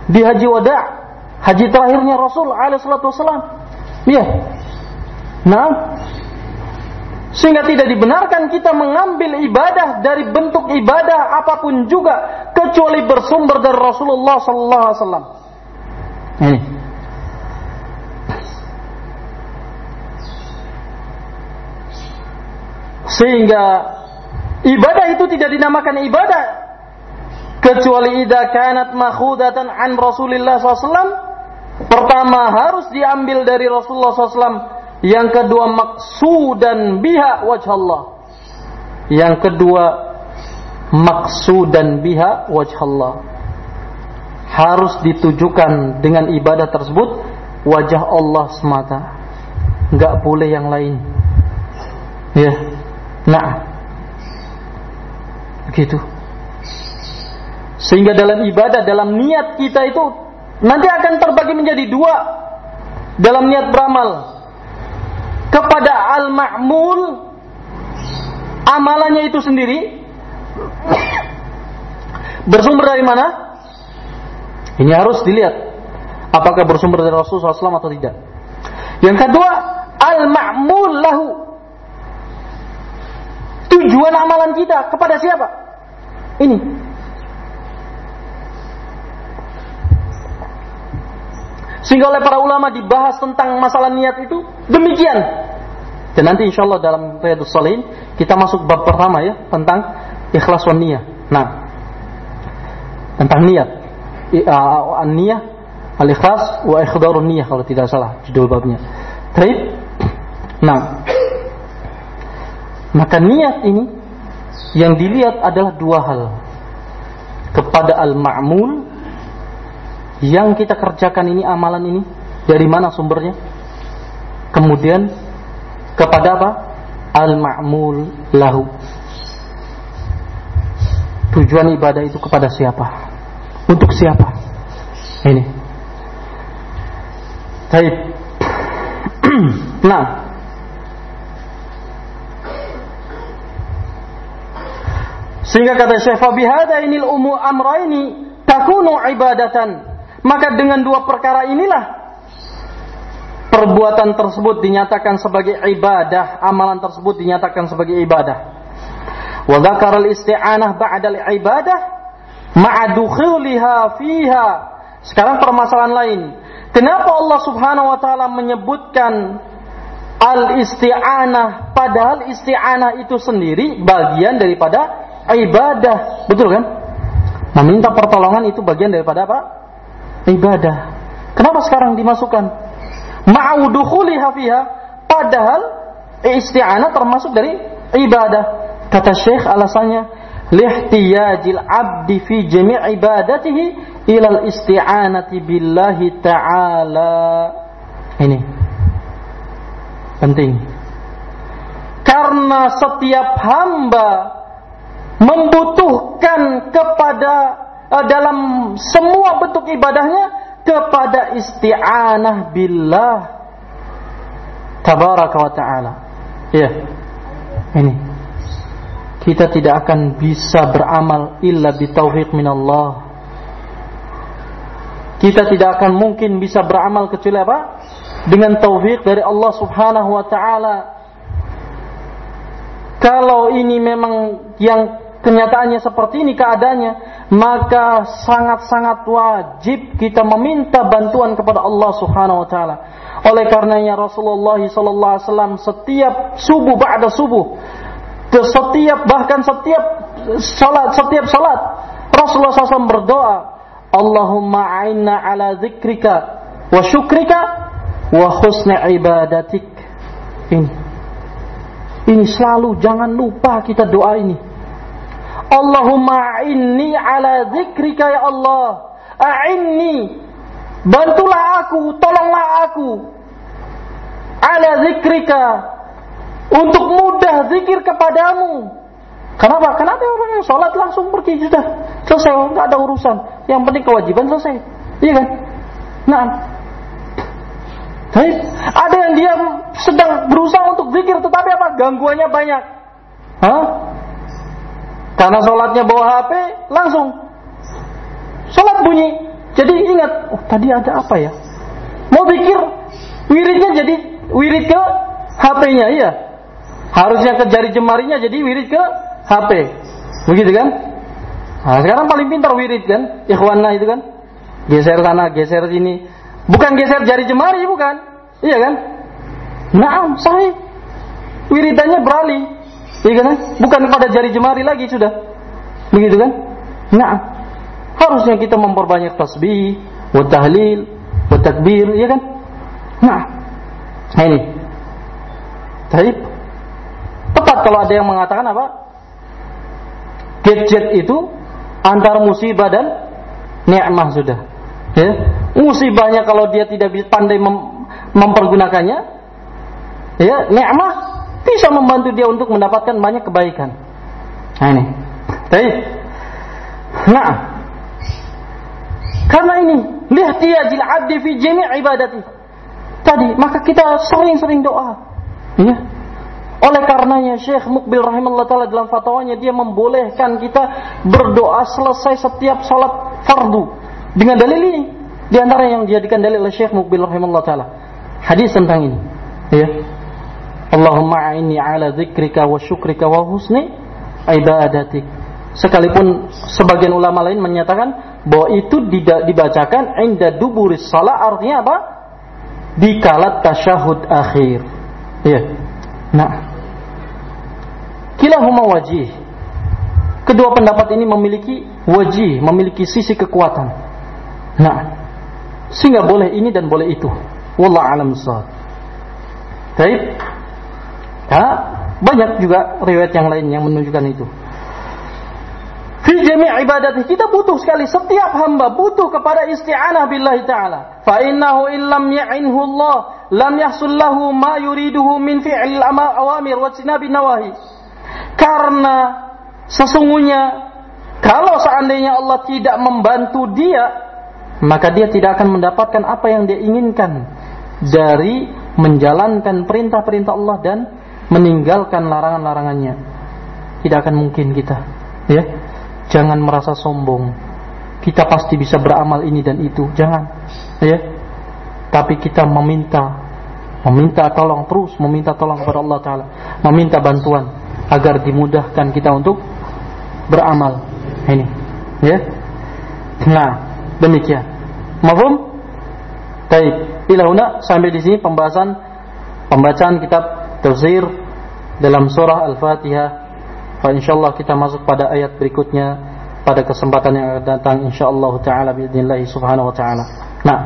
Di haji wada' haji terakhirnya Rasul alaihi Iya. Nah, sehingga tidak dibenarkan kita mengambil ibadah dari bentuk ibadah apa pun juga kecuali bersumber dari Rasulullah sallallahu alaihi wasallam. Ini. Sehingga ibadah itu tidak dinamakan ibadah kecuali idza kanat makhudatan an Rasulillah SAW. Pertama harus diambil dari Rasulullah SAW yang kedua maksudan biha wajah Allah. Yang kedua maksudan biha wajah Allah. Harus ditujukan dengan ibadah tersebut wajah Allah semata. Enggak boleh yang lain. Ya. Nah. Begitu. Sehingga dalam ibadah, dalam niat kita itu nanti akan terbagi menjadi dua dalam niat beramal kepada al-ma'mul amalannya itu sendiri bersumber dari mana? Ini harus dilihat apakah bersumber dari Rasulullah SAW atau tidak. Yang kedua, al-ma'mul lahu. Tujuan amalan kita kepada siapa? Ini. Sehingga oleh para ulama dibahas tentang masalah niat itu demikian. Dan nanti insya Allah dalam Riyadus Salihin kita masuk bab pertama ya tentang ikhlas wan niyah. Nah, tentang niat. An-niyah al-ikhlas wa ikhdarun niyah kalau tidak salah judul babnya. Baik. Nah, maka niat ini yang dilihat adalah dua hal. Kepada al-ma'mul yang kita kerjakan ini amalan ini dari mana sumbernya? Kemudian kepada apa? Al-ma'mul lahu. Tujuan ibadah itu kepada siapa? Untuk siapa? Ini. Baik. nah, Sehingga kata Syekh Fabihada inil umu amraini takunu ibadatan maka dengan dua perkara inilah perbuatan tersebut dinyatakan sebagai ibadah, amalan tersebut dinyatakan sebagai ibadah. Wa dzakara al-isti'anah ba'da al-ibadah ma'a fiha. Sekarang permasalahan lain. Kenapa Allah Subhanahu wa taala menyebutkan al-isti'anah padahal isti'anah itu sendiri bagian daripada ibadah. Betul kan? Meminta pertolongan itu bagian daripada apa? Ibadah. Kenapa sekarang dimasukkan? Ma'udukhuliha fiha padahal isti'anah termasuk dari ibadah. Kata Syekh alasannya lihtiyajil abdi fi jami' ibadatihi ilal isti'anati billahi ta'ala. Ini penting. Karena setiap hamba membutuhkan kepada dalam semua bentuk ibadahnya kepada isti'anah billah tabaraka wa ta'ala. Ya. Ini. Kita tidak akan bisa beramal illa bitaufiq minallah. Kita tidak akan mungkin bisa beramal kecuali apa? dengan taufik dari Allah Subhanahu wa taala. Kalau ini memang yang kenyataannya seperti ini keadaannya, maka sangat-sangat wajib kita meminta bantuan kepada Allah Subhanahu wa taala. Oleh karenanya Rasulullah sallallahu alaihi wasallam setiap subuh ba'da subuh, setiap bahkan setiap salat, setiap salat Rasulullah SAW berdoa, Allahumma a'inna ala zikrika wa syukrika wa husna ibadatik. Ini. Ini selalu jangan lupa kita doa ini. Allahumma a'inni ala zikrika ya Allah. A'inni. Bantulah aku, tolonglah aku. Ala zikrika. Untuk mudah zikir kepadamu. Kenapa? Kenapa orang yang sholat langsung pergi sudah selesai, nggak ada urusan. Yang penting kewajiban selesai, iya kan? Nah, Baik. Ada yang dia sedang berusaha untuk zikir tetapi apa? Gangguannya banyak. Hah? Karena sholatnya bawa HP, langsung sholat bunyi. Jadi ingat, oh tadi ada apa ya? Mau zikir, wiridnya jadi wirid ke HP-nya, iya. Harusnya ke jari jemarinya jadi wirid ke HP. Begitu kan? Nah, sekarang paling pintar wirid kan? Ikhwanah itu kan? Geser sana, geser sini. Bukan geser jari jemari, bukan. Iya kan? Nah, sahih. Wiridannya beralih. Iya kan? Bukan pada jari jemari lagi sudah. Begitu kan? Nah, harusnya kita memperbanyak tasbih, wa tahlil, wa takbir, iya kan? Nah, nah ini. Taib. Tepat kalau ada yang mengatakan apa? Gadget itu antara musibah dan nikmah sudah. Ya. Musibahnya kalau dia tidak pandai mem mempergunakannya, ya nikmah bisa membantu dia untuk mendapatkan banyak kebaikan. Nah ini. Baik. Nah, karena ini lihat dia abdi fi jami' ibadati. Tadi maka kita sering-sering doa. Ya. Oleh karenanya Syekh Mukbil rahimahullah taala dalam fatwanya dia membolehkan kita berdoa selesai setiap salat fardu dengan dalil ini. Di antara yang dijadikan dalil oleh Syekh Mukbil rahimahullah taala. Hadis tentang ini. Ya. Allahumma a'inni ala dzikrika wa syukrika wa husni ibadatik. Sekalipun sebagian ulama lain menyatakan bahwa itu dibacakan inda duburis salat artinya apa? Di kala tasyahud akhir. Ya. Nah, kilahuma wajih. Kedua pendapat ini memiliki wajih, memiliki sisi kekuatan. Nah, sehingga boleh ini dan boleh itu. Wallah alam sahab. Baik. Ya, banyak juga riwayat yang lain yang menunjukkan itu. Fi jami' ibadat kita butuh sekali setiap hamba butuh kepada isti'anah billahi taala. Fa innahu illam ya'inhu Allah lam yahsul lahu ma yuriduhu min fi'lil awamir wa tinabi nawahi. Karena sesungguhnya kalau seandainya Allah tidak membantu dia, maka dia tidak akan mendapatkan apa yang dia inginkan dari menjalankan perintah-perintah Allah dan meninggalkan larangan-larangannya. Tidak akan mungkin kita, ya. Jangan merasa sombong. Kita pasti bisa beramal ini dan itu. Jangan, ya. Tapi kita meminta meminta tolong terus meminta tolong kepada Allah taala, meminta bantuan agar dimudahkan kita untuk beramal. Ini, ya. Nah, demikian. Mafhum? Baik, ila sampai di sini pembahasan pembacaan kitab tafsir dalam surah Al-Fatihah. Fa insyaallah kita masuk pada ayat berikutnya pada kesempatan yang akan datang insyaallah taala باذن subhanahu wa taala. Nah,